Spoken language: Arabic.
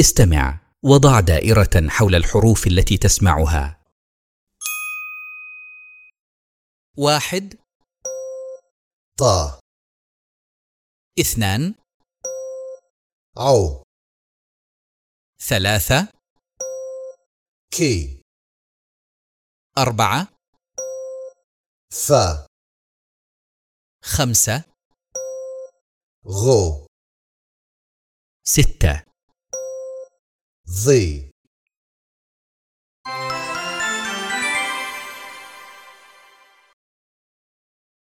استمع وضع دائرة حول الحروف التي تسمعها. واحد. طا. اثنان. عو. ثلاثة. كي. أربعة. فا خمسة. غو. ستة. Z.